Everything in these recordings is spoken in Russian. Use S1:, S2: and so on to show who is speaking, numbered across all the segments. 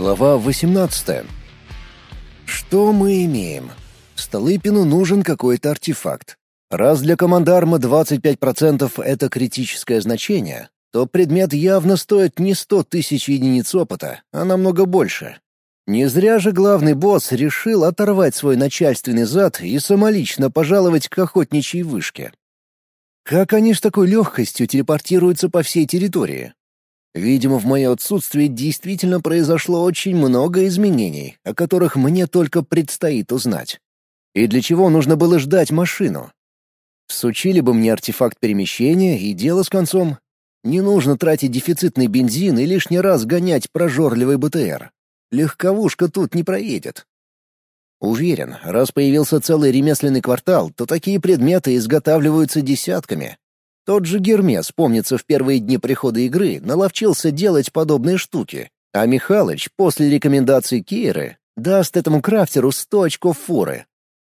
S1: Глава 18. Что мы имеем? Столыпину нужен какой-то артефакт. Раз для командарма 25% — это критическое значение, то предмет явно стоит не 100 тысяч единиц опыта, а намного больше. Не зря же главный босс решил оторвать свой начальственный зад и самолично пожаловать к охотничьей вышке. Как они с такой легкостью телепортируются по всей территории? Видимо, в мое отсутствие действительно произошло очень много изменений, о которых мне только предстоит узнать. И для чего нужно было ждать машину? Всучили бы мне артефакт перемещения и дело с концом. Не нужно тратить дефицитный бензин и лишний раз гонять прожорливый БТР. Легковушка тут не проедет. Уверен, раз появился целый ремесленный квартал, то такие предметы изготавливаются десятками, тот же Гермес, помнится, в первые дни прихода игры наловчился делать подобные штуки, а Михалыч после рекомендаций Кейры даст этому крафтеру сто очков форы.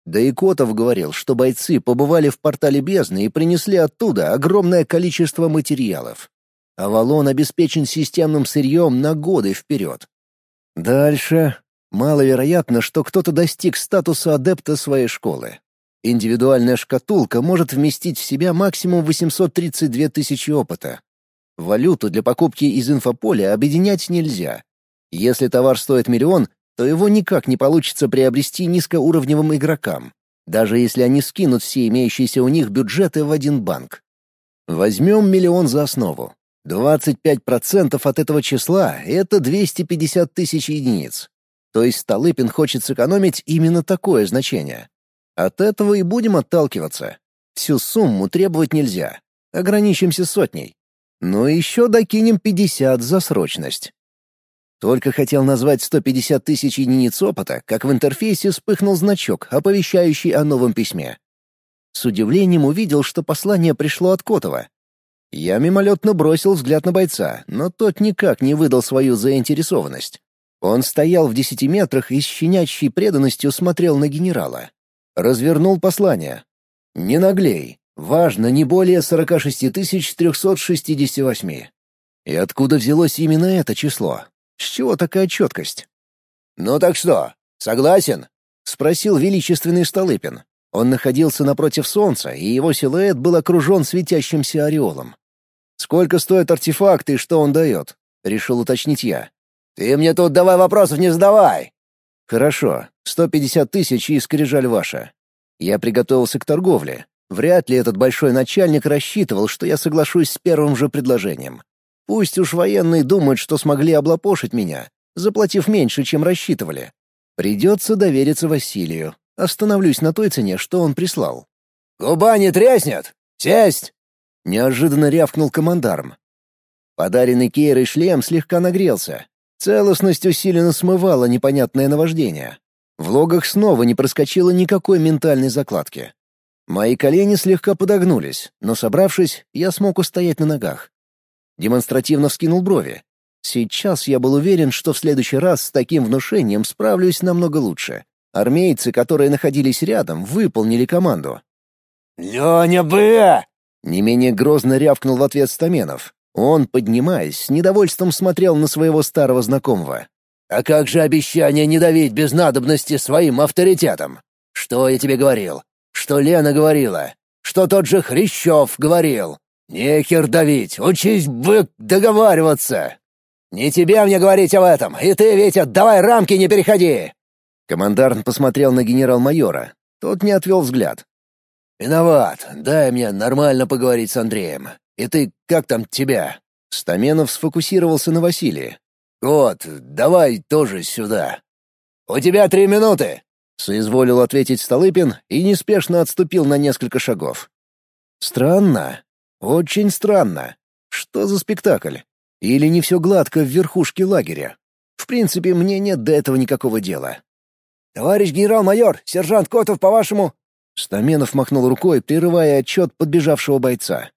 S1: Да и Котов говорил, что бойцы побывали в портале бездны и принесли оттуда огромное количество материалов. Авалон обеспечен системным сырьем на годы вперед. Дальше. Маловероятно, что кто-то достиг статуса адепта своей школы. Индивидуальная шкатулка может вместить в себя максимум 832 тысячи опыта. Валюту для покупки из инфополя объединять нельзя. Если товар стоит миллион, то его никак не получится приобрести низкоуровневым игрокам, даже если они скинут все имеющиеся у них бюджеты в один банк. Возьмем миллион за основу. 25% от этого числа — это 250 тысяч единиц. То есть Столыпин хочет сэкономить именно такое значение. От этого и будем отталкиваться. Всю сумму требовать нельзя. Ограничимся сотней. Но еще докинем 50 за срочность. Только хотел назвать 150 тысяч единиц опыта, как в интерфейсе вспыхнул значок, оповещающий о новом письме. С удивлением увидел, что послание пришло от Котова. Я мимолетно бросил взгляд на бойца, но тот никак не выдал свою заинтересованность. Он стоял в десяти метрах и с щенячьей преданностью смотрел на генерала. Развернул послание. «Не наглей. Важно не более 46 368». И откуда взялось именно это число? С чего такая четкость? «Ну так что, согласен?» — спросил величественный Столыпин. Он находился напротив солнца, и его силуэт был окружен светящимся ореолом. «Сколько стоит артефакт и что он дает?» — решил уточнить я. «Ты мне тут давай вопросов не задавай!» «Хорошо. Сто пятьдесят тысяч и скрижаль ваша». Я приготовился к торговле. Вряд ли этот большой начальник рассчитывал, что я соглашусь с первым же предложением. Пусть уж военные думают, что смогли облапошить меня, заплатив меньше, чем рассчитывали. Придется довериться Василию. Остановлюсь на той цене, что он прислал. «Губа не треснет! Сесть!» Неожиданно рявкнул командарм. Подаренный Кейрой шлем слегка нагрелся, Целостность усиленно смывала непонятное наваждение. В логах снова не проскочило никакой ментальной закладки. Мои колени слегка подогнулись, но, собравшись, я смог устоять на ногах. Демонстративно вскинул брови. Сейчас я был уверен, что в следующий раз с таким внушением справлюсь намного лучше. Армейцы, которые находились рядом, выполнили команду.
S2: «Леня, бы!»
S1: Не менее грозно рявкнул в ответ Стаменов. Он, поднимаясь, с недовольством смотрел на своего старого знакомого.
S2: «А как же обещание не давить без надобности своим авторитетом? Что я тебе говорил? Что Лена говорила? Что тот же Хрящев говорил? Нехер давить, учись бы договариваться! Не тебе мне говорить об этом, и ты, Витя, давай рамки не переходи!»
S1: Командарн посмотрел на генерал-майора. Тот не отвел взгляд.
S2: «Виноват. Дай мне нормально поговорить с Андреем. И ты как там тебя?»
S1: Стаменов сфокусировался на Василии.
S2: «Вот, давай тоже сюда. У тебя три минуты!»
S1: Соизволил ответить Столыпин и неспешно отступил на несколько шагов. «Странно. Очень странно. Что за спектакль? Или не все гладко в верхушке лагеря? В принципе, мне нет до этого никакого дела».
S2: «Товарищ генерал-майор, сержант Котов, по-вашему...»
S1: Стаменов махнул рукой, прерывая отчет подбежавшего бойца.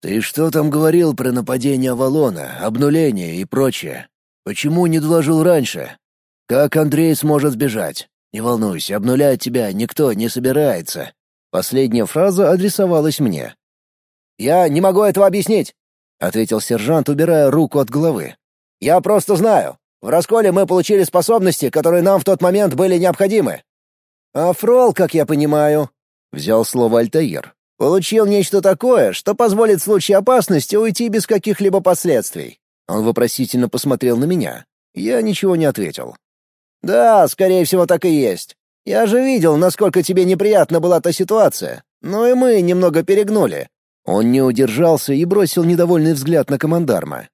S2: «Ты что там говорил про нападение Авалона, обнуление и прочее? Почему не доложил раньше? Как Андрей сможет сбежать? Не волнуйся, обнулять тебя никто не собирается».
S1: Последняя фраза адресовалась мне.
S2: «Я не могу этого объяснить», —
S1: ответил сержант, убирая руку от головы.
S2: «Я просто знаю. В расколе мы получили способности, которые нам в тот момент были необходимы». «А Фрол, как я понимаю», — взял слово Альтаир, «получил нечто такое, что позволит в случае опасности уйти без каких-либо последствий». Он вопросительно посмотрел на меня. Я ничего не ответил. «Да, скорее всего, так и есть. Я же видел, насколько тебе неприятна была та ситуация. Но и мы немного перегнули». Он не удержался и бросил недовольный взгляд на командарма.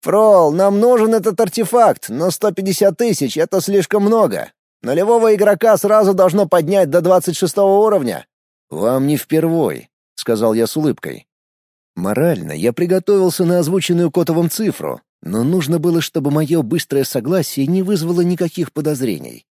S2: «Фрол, нам нужен этот артефакт, но 150 тысяч — это слишком много. Нулевого игрока сразу должно поднять до 26 уровня». «Вам не впервой», — сказал я с улыбкой. Морально я приготовился на озвученную Котовым цифру, но нужно было, чтобы мое быстрое согласие не вызвало никаких подозрений.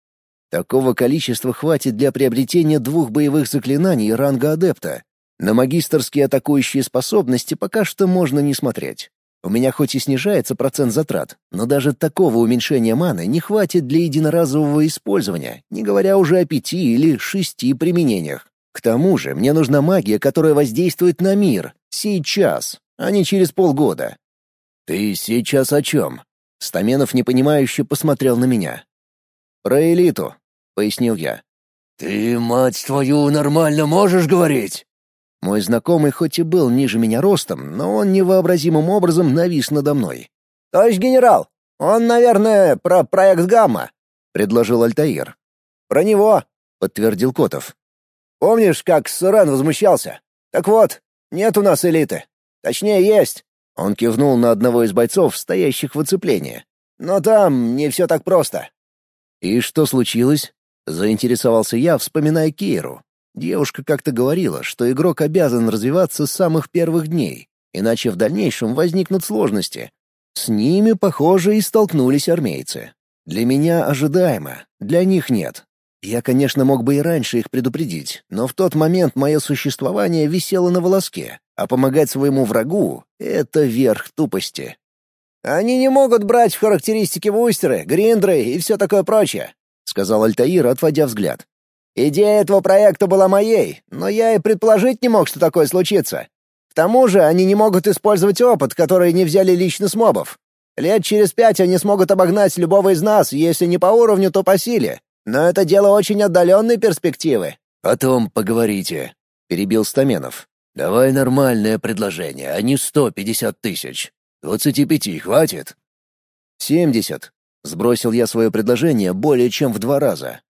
S2: Такого количества хватит для приобретения двух боевых заклинаний ранга адепта. На магистрские атакующие способности пока что можно не смотреть. У меня хоть и снижается процент затрат, но даже такого уменьшения маны не хватит для единоразового использования, не говоря уже о пяти или шести применениях. К тому же мне нужна магия, которая воздействует на мир, сейчас, а не через полгода. «Ты сейчас о чем?» Стаменов непонимающе посмотрел на меня. «Про элиту», — пояснил я.
S3: «Ты, мать твою, нормально можешь говорить?»
S1: Мой знакомый хоть и был ниже меня ростом, но он невообразимым образом навис надо мной.
S2: «Товарищ генерал, он, наверное, про проект «Гамма», — предложил Альтаир. «Про него», — подтвердил Котов. «Помнишь, как Сурен возмущался? Так вот, нет у нас элиты. Точнее, есть. Он кивнул на одного из бойцов, стоящих в оцеплении. «Но там не все так просто».
S1: «И что случилось?» — заинтересовался я, вспоминая Кейру. Девушка как-то говорила, что игрок обязан развиваться с самых первых дней, иначе в дальнейшем возникнут сложности. С ними, похоже, и столкнулись армейцы. Для меня ожидаемо, для них нет. Я, конечно, мог бы и раньше их предупредить, но в тот момент мое существование висело на волоске, а помогать своему врагу — это верх тупости.
S2: «Они не могут брать в характеристики вустеры, гриндры и все такое прочее», — сказал Альтаир, отводя взгляд. «Идея этого проекта была моей, но я и предположить не мог, что такое случится. К тому же они не могут использовать опыт, который не взяли лично с мобов. Лет через пять они смогут обогнать любого из нас, если не по уровню, то по силе. Но это дело очень отдаленной перспективы».
S3: «Потом поговорите», — перебил Стаменов. Давай нормальное предложение, а не сто пятьдесят тысяч. Двадцати пяти хватит?
S1: Семьдесят. Сбросил я свое предложение более чем в два раза.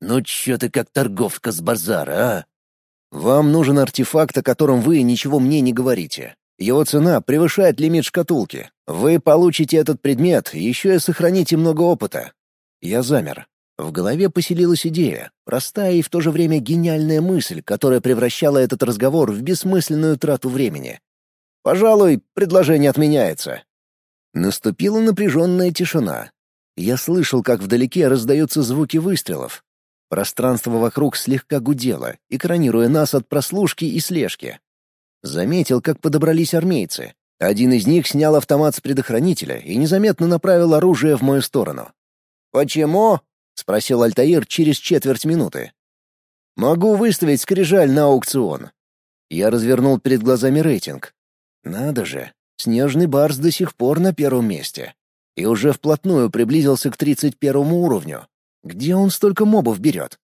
S3: Ну чё ты как торговка с базара, а?
S1: Вам нужен артефакт, о котором вы ничего мне не говорите. Его цена превышает лимит шкатулки. Вы получите этот предмет, еще и сохраните много опыта. Я замер. В голове поселилась идея, простая и в то же время гениальная мысль, которая превращала этот разговор в бессмысленную трату времени. Пожалуй, предложение отменяется. Наступила напряженная тишина. Я слышал, как вдалеке раздаются звуки выстрелов. Пространство вокруг слегка гудело, экранируя нас от прослушки и слежки. Заметил, как подобрались армейцы. Один из них снял автомат с предохранителя и незаметно направил оружие в мою сторону. «Почему?» — спросил Альтаир через четверть минуты. «Могу выставить скрижаль на аукцион». Я развернул перед глазами рейтинг. «Надо же, снежный барс до сих пор на первом месте. И уже вплотную приблизился к тридцать первому уровню. Где он столько мобов берет?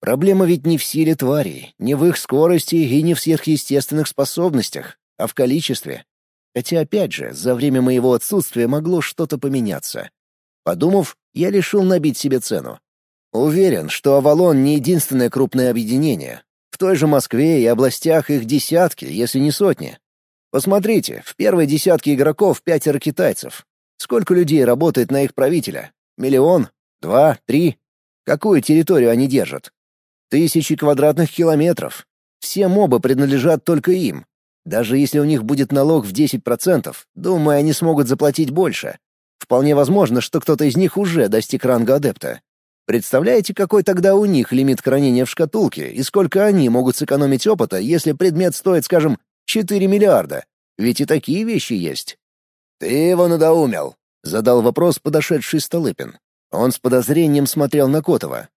S1: Проблема ведь не в силе тварей, не в их скорости и не в сверхъестественных способностях, а в количестве. Хотя, опять же, за время моего отсутствия могло что-то поменяться. Подумав, я решил набить себе цену. Уверен, что «Авалон» не единственное крупное объединение. В той же Москве и областях их десятки, если не сотни. Посмотрите, в первой десятке игроков пятеро китайцев. Сколько людей работает на их правителя? Миллион? Два? Три? Какую территорию они держат? Тысячи квадратных километров. Все мобы принадлежат только им. Даже если у них будет налог в 10%, думаю, они смогут заплатить больше. Вполне возможно, что кто-то из них уже достиг ранга адепта. Представляете, какой тогда у них лимит хранения в шкатулке и сколько они могут сэкономить опыта, если предмет стоит, скажем, 4 миллиарда? Ведь и такие вещи есть. «Ты его надоумел», — задал вопрос подошедший Столыпин. Он с подозрением смотрел на Котова.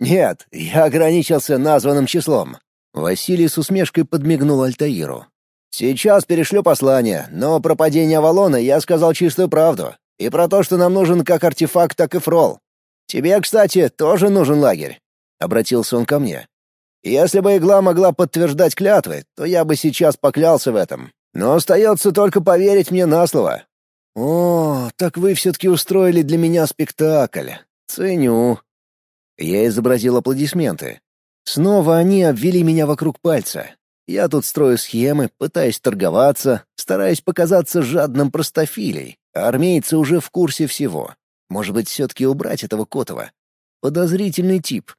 S1: «Нет, я ограничился названным числом». Василий с усмешкой подмигнул Альтаиру. «Сейчас перешлю послание, но про падение Авалона я сказал чистую правду.
S2: И про то, что нам нужен как артефакт, так и фрол. Тебе, кстати, тоже нужен лагерь», — обратился он ко мне. «Если бы игла могла подтверждать клятвы, то я бы сейчас поклялся в этом. Но остается только поверить мне на слово». «О, так вы все-таки устроили для меня спектакль. Ценю». Я изобразил аплодисменты. Снова они обвели меня вокруг пальца. Я тут строю схемы, пытаюсь торговаться, стараюсь показаться жадным простофилей, армейцы уже в курсе всего. Может быть, все-таки убрать этого Котова? Подозрительный тип.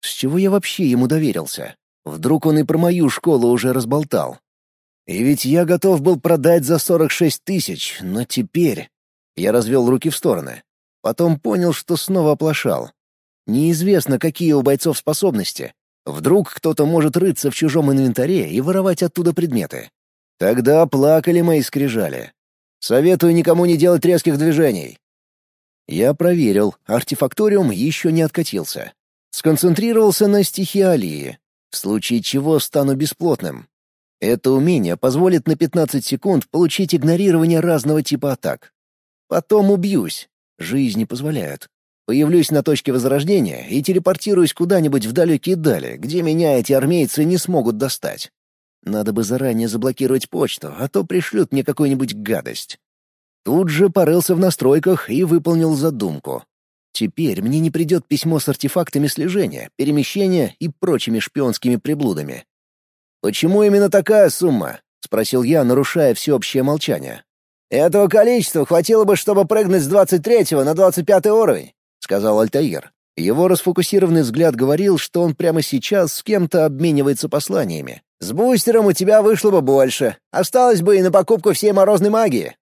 S2: С чего я вообще ему доверился? Вдруг он и про мою школу уже разболтал. И ведь я готов был продать за 46 тысяч, но теперь... Я развел руки в стороны. Потом понял, что снова оплошал. Неизвестно, какие у бойцов способности. Вдруг кто-то может рыться в чужом инвентаре и воровать оттуда предметы. Тогда плакали мои скрижали. Советую никому не делать резких движений. Я проверил, артефакториум еще не откатился. Сконцентрировался на стихиалии, в случае чего стану бесплотным. Это умение позволит на 15 секунд получить игнорирование разного типа атак. Потом убьюсь. Жизнь не позволяет. Появлюсь на точке возрождения и телепортируюсь куда-нибудь в далекие дали, где меня эти армейцы не смогут достать. Надо бы заранее заблокировать почту, а то пришлют мне какую-нибудь гадость. Тут же порылся в настройках и выполнил задумку. Теперь мне не придет письмо с артефактами слежения, перемещения и прочими шпионскими приблудами. «Почему именно такая сумма?» — спросил я, нарушая всеобщее молчание. «Этого количества хватило бы, чтобы прыгнуть с 23 на 25 уровень сказал Альтаир. Его расфокусированный взгляд говорил, что он прямо сейчас с кем-то обменивается посланиями. «С бустером у тебя вышло бы больше. Осталось бы и на покупку всей морозной магии».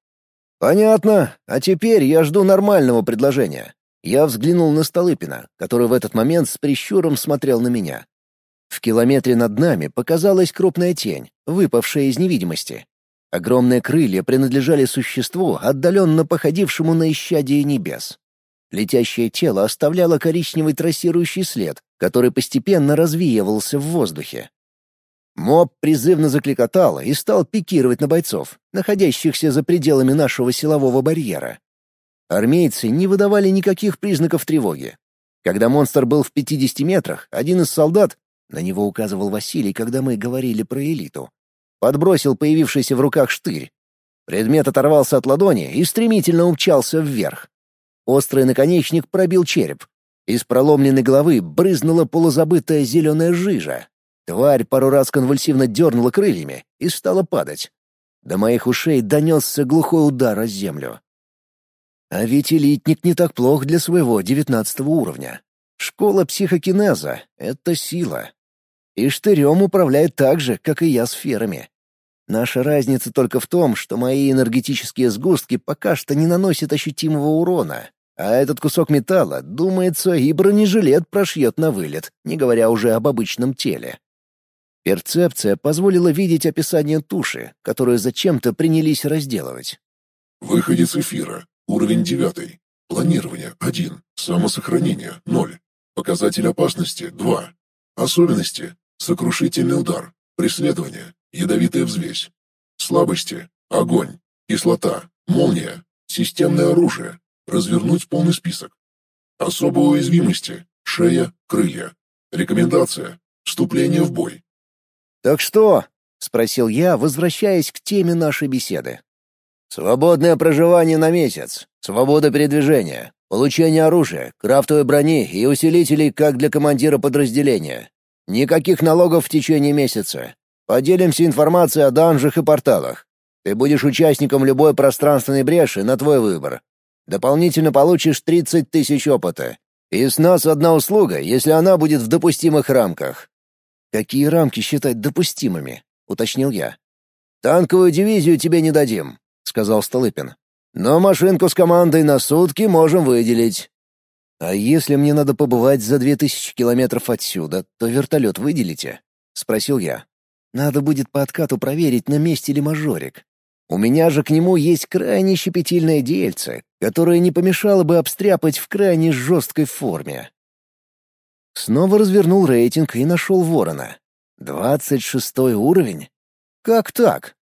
S2: «Понятно. А теперь я жду нормального предложения». Я взглянул на Столыпина, который в этот момент с прищуром смотрел на меня. В километре над нами показалась крупная тень, выпавшая из невидимости. Огромные крылья принадлежали существу, отдаленно походившему на исчадие небес. Летящее тело оставляло коричневый трассирующий след, который постепенно развеивался в воздухе. Моб призывно закликотал и стал пикировать на бойцов, находящихся за пределами нашего силового барьера. Армейцы не выдавали никаких признаков тревоги. Когда монстр был в 50 метрах, один из солдат, на него указывал Василий, когда мы говорили про элиту, подбросил появившийся в руках штырь. Предмет оторвался от ладони и стремительно умчался вверх. Острый наконечник пробил череп. Из проломленной головы брызнула полузабытая зеленая жижа. Тварь пару раз конвульсивно дернула крыльями и стала падать. До моих ушей донесся глухой удар о землю. А ведь элитник не так плох для своего девятнадцатого уровня. Школа психокинеза — это сила. И штырем управляет так же, как и я сферами. Наша разница только в том, что мои энергетические сгустки пока что не наносят ощутимого урона, а этот кусок металла, думается, и бронежилет прошьет на вылет, не говоря уже об обычном теле. Перцепция позволила видеть описание туши, которую зачем-то принялись разделывать.
S4: Выходец эфира. Уровень девятый. Планирование — один. Самосохранение — ноль. Показатель опасности — два. Особенности — сокрушительный удар, преследование, ядовитая взвесь. Слабости – огонь, кислота, молния, системное оружие. Развернуть полный список. Особые уязвимости – шея, крылья. Рекомендация – вступление в бой.
S2: «Так что?» — спросил я, возвращаясь к теме нашей беседы. «Свободное проживание на месяц, свобода передвижения, получение оружия, крафтовой брони и усилителей как для командира подразделения. Никаких налогов в течение месяца. Поделимся информацией о данжах и порталах. Ты будешь участником любой пространственной бреши на твой выбор. Дополнительно получишь 30 тысяч опыта. И с нас одна услуга, если она будет в допустимых рамках». «Какие рамки считать допустимыми?» — уточнил я. «Танковую дивизию тебе не дадим», — сказал Столыпин. «Но машинку с командой на сутки можем выделить». «А если мне надо побывать за две тысячи километров отсюда, то вертолет выделите?» — спросил я. Надо будет по откату проверить, на месте ли мажорик. У меня же к нему есть крайне щепетильное дельце, которое не помешало бы обстряпать в крайне жесткой форме. Снова развернул рейтинг и нашел ворона. Двадцать шестой уровень? Как так?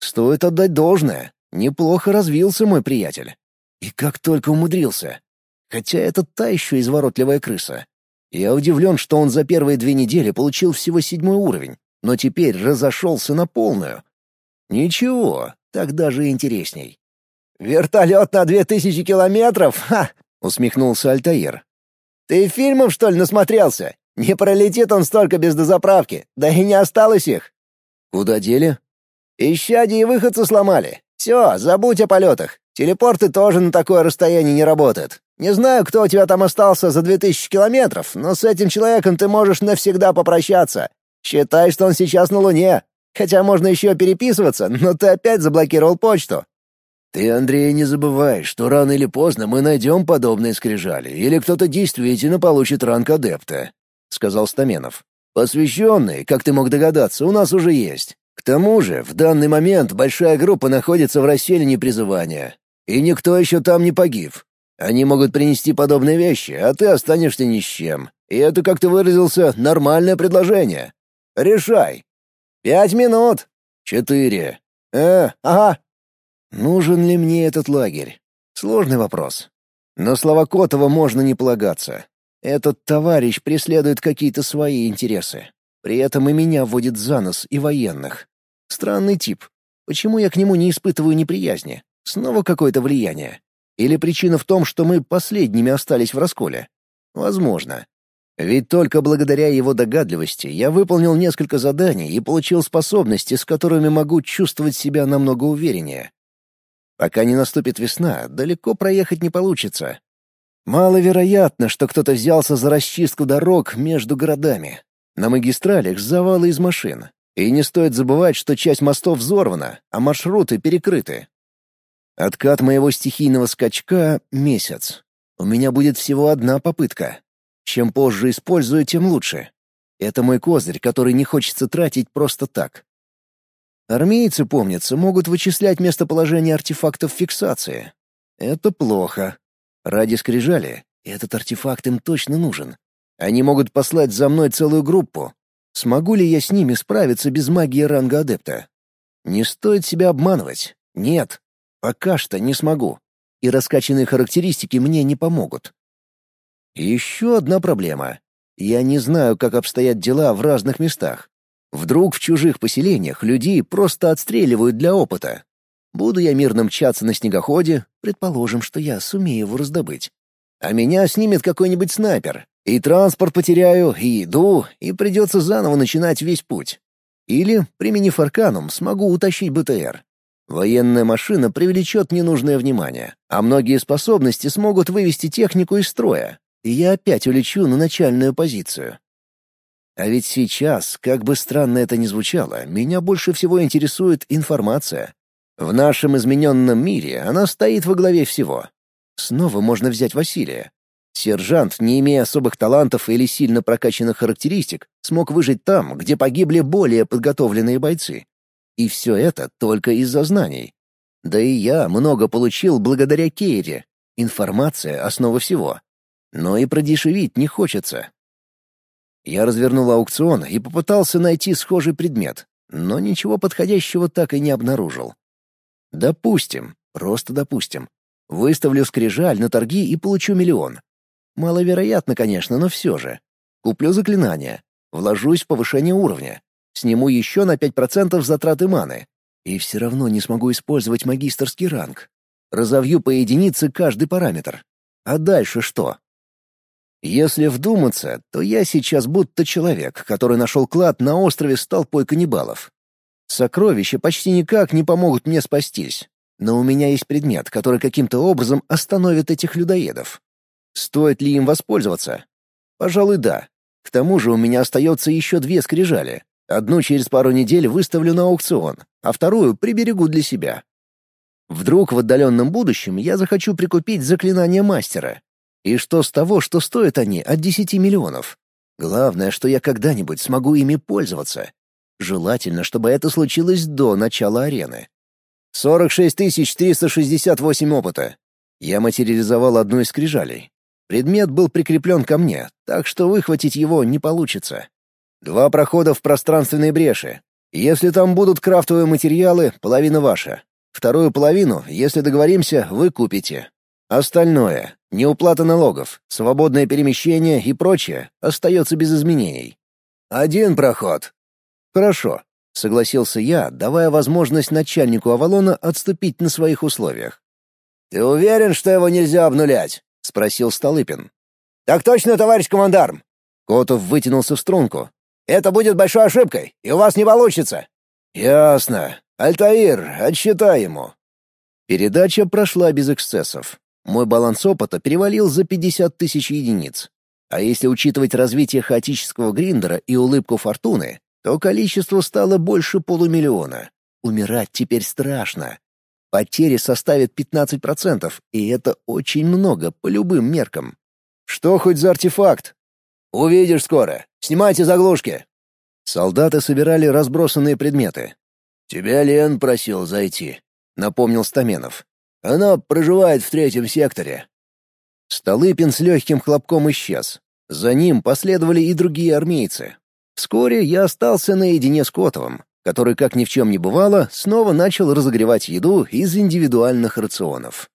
S2: Стоит отдать должное. Неплохо развился мой приятель.
S1: И как только умудрился. Хотя это та еще изворотливая крыса. Я удивлен, что он за первые две недели получил всего седьмой уровень, но теперь разошелся на полную. Ничего, так даже интересней.
S2: «Вертолет на две тысячи километров? Ха!» — усмехнулся Альтаир. «Ты фильмов, что ли, насмотрелся? Не пролетит он столько без дозаправки, да и не осталось их».
S1: «Куда дели?»
S2: «Исчадие и выходцы сломали. Все, забудь о полетах. Телепорты тоже на такое расстояние не работают. Не знаю, кто у тебя там остался за две тысячи километров, но с этим человеком ты можешь навсегда попрощаться. Считай, что он сейчас на Луне. Хотя можно еще переписываться, но ты опять заблокировал почту.
S1: «Ты, Андрей, не забывай, что рано или поздно мы найдем подобные скрижали, или кто-то действительно получит ранг адепта», — сказал Стаменов. «Посвященные, как ты мог догадаться, у нас уже есть. К тому же, в данный момент большая группа находится в расселении призывания, и никто еще там не погиб. Они могут принести подобные вещи, а ты останешься ни с чем. И это, как ты выразился, нормальное предложение. Решай».
S2: «Пять минут».
S1: «Четыре».
S2: «Э, ага,
S1: Нужен ли мне этот лагерь? Сложный вопрос. Но слова Котова можно не полагаться. Этот товарищ преследует какие-то свои интересы. При этом и меня вводит за нос и военных. Странный тип. Почему я к нему не испытываю неприязни? Снова какое-то влияние? Или причина в том, что мы последними остались в расколе? Возможно. Ведь только благодаря его догадливости я выполнил несколько заданий и получил способности, с которыми могу чувствовать себя намного увереннее. Пока не наступит весна, далеко проехать не получится. Маловероятно, что кто-то взялся за расчистку дорог между городами. На магистралях завалы из машин. И не стоит забывать, что часть мостов взорвана, а маршруты перекрыты. Откат моего стихийного скачка — месяц. У меня будет всего одна попытка. Чем позже использую, тем лучше. Это мой козырь, который не хочется тратить просто так. Армейцы, помнится, могут вычислять местоположение артефактов фиксации. Это плохо. Ради скрижали этот артефакт им точно нужен. Они могут послать за мной целую группу. Смогу ли я с ними справиться без магии ранга адепта? Не стоит себя обманывать. Нет, пока что не смогу. И раскачанные характеристики мне не помогут. еще одна проблема. Я не знаю, как обстоят дела в разных местах. Вдруг в чужих поселениях людей просто отстреливают для опыта. Буду я мирно мчаться на снегоходе, предположим, что я сумею его раздобыть. А меня снимет какой-нибудь снайпер. И транспорт потеряю, и еду, и придется заново начинать весь путь. Или, применив арканум, смогу утащить БТР. Военная машина привлечет ненужное внимание, а многие способности смогут вывести технику из строя, и я опять улечу на начальную позицию. А ведь сейчас, как бы странно это ни звучало, меня больше всего интересует информация. В нашем измененном мире она стоит во главе всего. Снова можно взять Василия. Сержант, не имея особых талантов или сильно прокачанных характеристик, смог выжить там, где погибли более подготовленные бойцы. И все это только из-за знаний. Да и я много получил благодаря Кейре. Информация — основа всего. Но и продешевить не хочется. Я развернул аукцион и попытался найти схожий предмет, но ничего подходящего так и не обнаружил. Допустим, просто допустим. Выставлю скрижаль на торги и получу миллион. Маловероятно, конечно, но все же. Куплю заклинание, вложусь в повышение уровня, сниму еще на 5% затраты маны. И все равно не смогу использовать магистрский ранг. Разовью по единице каждый параметр. А дальше что? Если вдуматься, то я сейчас будто человек, который нашел клад на острове с толпой каннибалов. Сокровища почти никак не помогут мне спастись, но у меня есть предмет, который каким-то образом остановит этих людоедов. Стоит ли им воспользоваться? Пожалуй, да. К тому же у меня остается еще две скрижали. Одну через пару недель выставлю на аукцион, а вторую приберегу для себя. Вдруг в отдаленном будущем я захочу прикупить заклинание мастера, и что с того, что стоят они от 10 миллионов? Главное, что я когда-нибудь смогу ими пользоваться. Желательно, чтобы это случилось до начала арены. 46 368 опыта. Я материализовал одну из скрижалей. Предмет был прикреплен ко мне, так что выхватить его не получится. Два прохода в пространственной бреши. Если там будут крафтовые материалы, половина ваша. Вторую половину, если договоримся, вы купите. Остальное — неуплата налогов, свободное перемещение и прочее — остается без изменений.
S2: «Один проход».
S1: «Хорошо», — согласился я, давая возможность начальнику Авалона отступить на своих условиях.
S2: «Ты уверен, что его нельзя обнулять?»
S1: — спросил Столыпин.
S2: «Так точно, товарищ командарм!»
S1: Котов вытянулся в струнку.
S2: «Это будет большой ошибкой, и у вас не получится!»
S1: «Ясно. Альтаир, отсчитай ему». Передача прошла без эксцессов. Мой баланс опыта перевалил за 50 тысяч единиц. А если учитывать развитие хаотического гриндера и улыбку фортуны, то количество стало больше полумиллиона. Умирать теперь страшно. Потери составят 15%, и это очень много по любым меркам. Что хоть за артефакт?
S2: Увидишь скоро. Снимайте заглушки.
S1: Солдаты собирали разбросанные предметы.
S2: «Тебя Лен просил зайти», — напомнил Стаменов. «Она проживает в третьем секторе».
S1: Столыпин с легким хлопком исчез. За ним последовали и другие армейцы. Вскоре я остался наедине с Котовым, который, как ни в чем не бывало, снова начал разогревать еду из индивидуальных рационов.